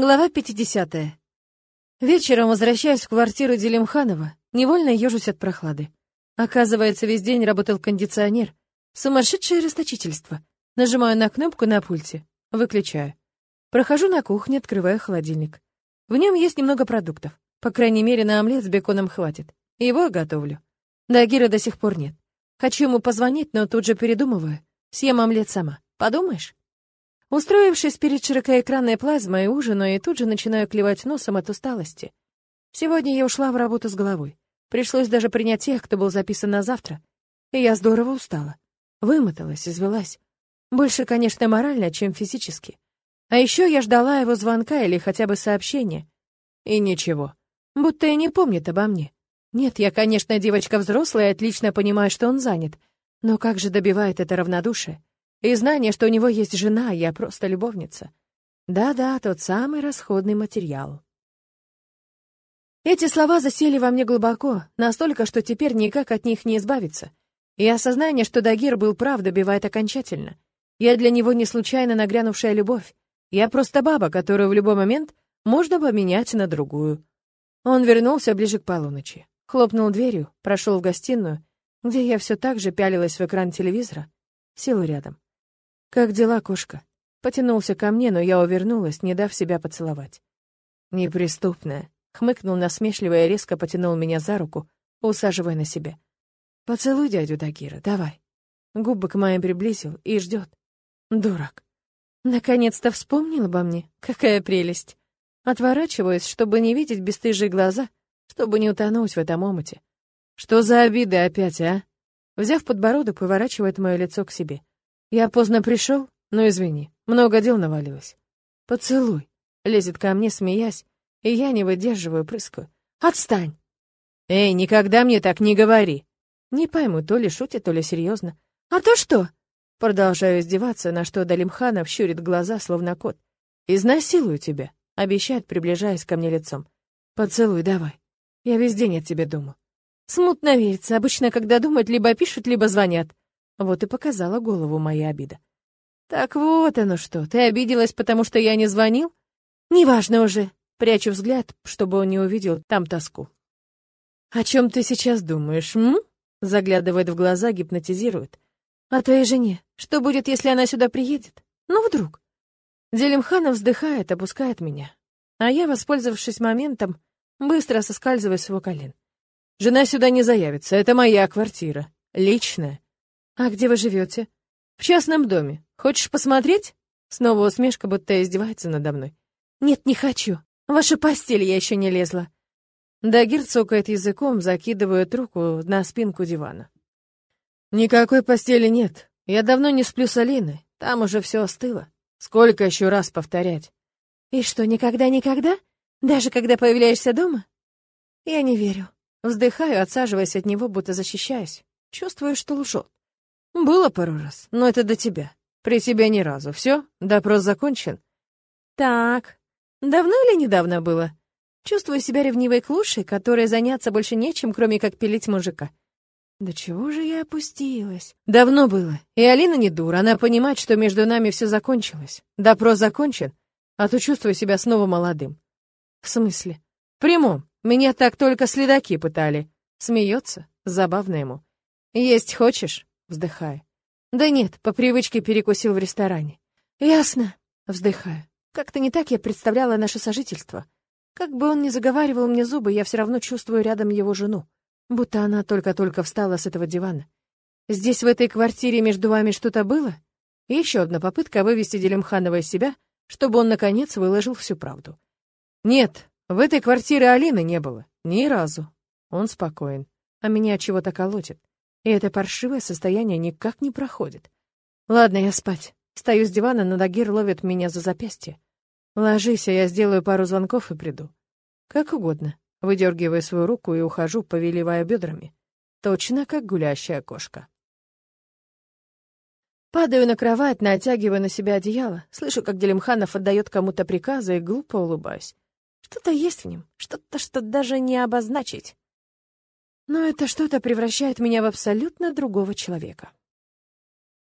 Глава 50. Вечером возвращаюсь в квартиру Делимханова, невольно ежусь от прохлады. Оказывается, весь день работал кондиционер. Сумасшедшее расточительство. Нажимаю на кнопку на пульте. Выключаю. Прохожу на кухню, открываю холодильник. В нем есть немного продуктов. По крайней мере, на омлет с беконом хватит. Его готовлю. Дагира до сих пор нет. Хочу ему позвонить, но тут же передумываю. Съем омлет сама. Подумаешь? Устроившись перед широкоэкранной плазмой, ужинаю и тут же начинаю клевать носом от усталости. Сегодня я ушла в работу с головой. Пришлось даже принять тех, кто был записан на завтра. И я здорово устала. Вымоталась, извелась. Больше, конечно, морально, чем физически. А еще я ждала его звонка или хотя бы сообщения. И ничего. Будто и не помнит обо мне. Нет, я, конечно, девочка взрослая и отлично понимаю, что он занят. Но как же добивает это равнодушие? И знание, что у него есть жена, я просто любовница. Да-да, тот самый расходный материал. Эти слова засели во мне глубоко, настолько, что теперь никак от них не избавиться. И осознание, что Дагир был прав, добивает окончательно. Я для него не случайно нагрянувшая любовь. Я просто баба, которую в любой момент можно поменять на другую. Он вернулся ближе к полуночи. Хлопнул дверью, прошел в гостиную, где я все так же пялилась в экран телевизора, сел рядом. «Как дела, кошка?» Потянулся ко мне, но я увернулась, не дав себя поцеловать. «Неприступная», — хмыкнул насмешливо и резко потянул меня за руку, усаживая на себя. «Поцелуй дядю Дагира, давай». Губы к моим приблизил и ждет. Дурак. Наконец-то вспомнил обо мне. Какая прелесть. Отворачиваюсь, чтобы не видеть бесстыжие глаза, чтобы не утонуть в этом омуте. Что за обиды опять, а? Взяв подбородок, поворачивает мое лицо к себе. Я поздно пришел, но извини, много дел навалилось. Поцелуй. Лезет ко мне, смеясь, и я не выдерживаю, прыскаю. Отстань. Эй, никогда мне так не говори. Не пойму, то ли шутит, то ли серьезно. А то что? Продолжаю издеваться, на что Далимханов щурит глаза, словно кот. Изнасилую тебя, обещает, приближаясь ко мне лицом. Поцелуй давай. Я весь день от тебя думал. Смутно верится. Обычно, когда думают, либо пишут, либо звонят. Вот и показала голову моя обида. Так вот оно что, ты обиделась, потому что я не звонил? Неважно уже. Прячу взгляд, чтобы он не увидел там тоску. О чем ты сейчас думаешь, м? Заглядывает в глаза, гипнотизирует. О твоей жене. Что будет, если она сюда приедет? Ну, вдруг. Делимханов вздыхает, опускает меня. А я, воспользовавшись моментом, быстро соскальзываю с его колен. Жена сюда не заявится, это моя квартира. Личная. «А где вы живете?» «В частном доме. Хочешь посмотреть?» Снова усмешка, будто издевается надо мной. «Нет, не хочу. В вашу постель я еще не лезла». Дагир цокает языком, закидывает руку на спинку дивана. «Никакой постели нет. Я давно не сплю с Алиной. Там уже все остыло. Сколько еще раз повторять?» «И что, никогда-никогда? Даже когда появляешься дома?» «Я не верю». Вздыхаю, отсаживаясь от него, будто защищаюсь. Чувствую, что лжет. Было пару раз, но это до тебя. При тебе ни разу. Все, допрос закончен. Так, давно или недавно было? Чувствую себя ревнивой клушей, которой заняться больше нечем, кроме как пилить мужика. Да чего же я опустилась? Давно было. И Алина не дура, она понимает, что между нами все закончилось. Допрос закончен, а то чувствую себя снова молодым. В смысле? В прямом. Меня так только следаки пытали. Смеется, забавно ему. Есть хочешь? Вздыхаю. Да нет, по привычке перекусил в ресторане. Ясно. Вздыхаю. Как-то не так я представляла наше сожительство. Как бы он ни заговаривал мне зубы, я все равно чувствую рядом его жену. Будто она только-только встала с этого дивана. Здесь, в этой квартире, между вами что-то было? И еще одна попытка вывести Делимханова из себя, чтобы он, наконец, выложил всю правду. Нет, в этой квартире Алины не было. Ни разу. Он спокоен. А меня чего-то колотит. И это паршивое состояние никак не проходит. Ладно, я спать. Стою с дивана, но Дагир ловит меня за запястье. Ложись, а я сделаю пару звонков и приду. Как угодно. Выдергиваю свою руку и ухожу, повеливая бедрами. Точно как гулящая кошка. Падаю на кровать, натягиваю на себя одеяло, слышу, как Делимханов отдает кому-то приказы и глупо улыбаюсь. Что-то есть в нем, что-то, что даже не обозначить. Но это что-то превращает меня в абсолютно другого человека.